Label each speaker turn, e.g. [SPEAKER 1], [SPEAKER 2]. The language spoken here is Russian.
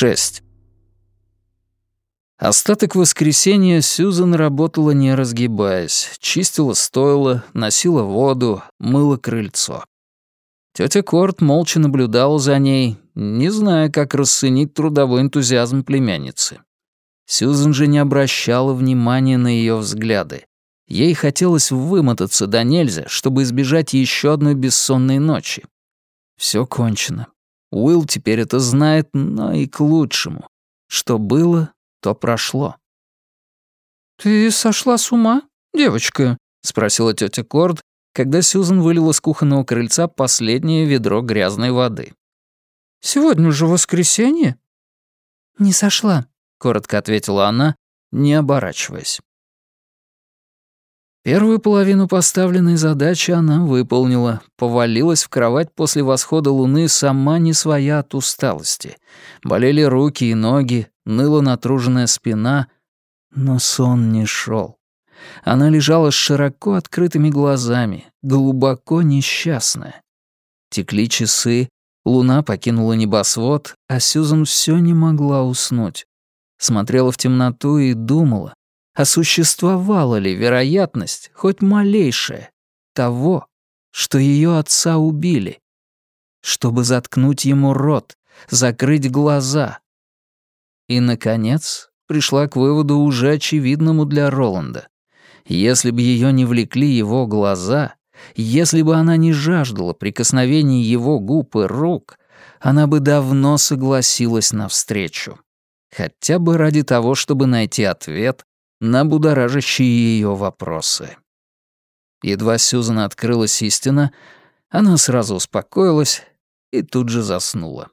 [SPEAKER 1] 6. Остаток воскресенья Сьюзан работала не разгибаясь, чистила стойло, носила воду, мыла крыльцо. Тётя Корт молча наблюдала за ней, не зная, как расценить трудовой энтузиазм племянницы. Сьюзан же не обращала внимания на её взгляды. Ей хотелось вымотаться до нельзя, чтобы избежать еще одной бессонной ночи. Всё кончено. Уилл теперь это знает, но и к лучшему. Что было, то прошло. «Ты сошла с ума, девочка?» — спросила тетя Корд, когда Сьюзан вылила с кухонного крыльца последнее ведро грязной воды. «Сегодня же воскресенье?» «Не сошла», — коротко ответила она, не оборачиваясь. Первую половину поставленной задачи она выполнила, повалилась в кровать после восхода луны сама не своя от усталости. Болели руки и ноги, ныла натруженная спина, но сон не шел. Она лежала с широко открытыми глазами, глубоко несчастная. Текли часы, луна покинула небосвод, а Сюзан все не могла уснуть. Смотрела в темноту и думала, а существовала ли вероятность, хоть малейшая, того, что ее отца убили, чтобы заткнуть ему рот, закрыть глаза. И, наконец, пришла к выводу уже очевидному для Роланда. Если бы ее не влекли его глаза, если бы она не жаждала прикосновений его губ и рук, она бы давно согласилась на встречу. Хотя бы ради того, чтобы найти ответ на будоражащие ее вопросы. Едва Сюзан открылась истина, она сразу успокоилась и тут же заснула.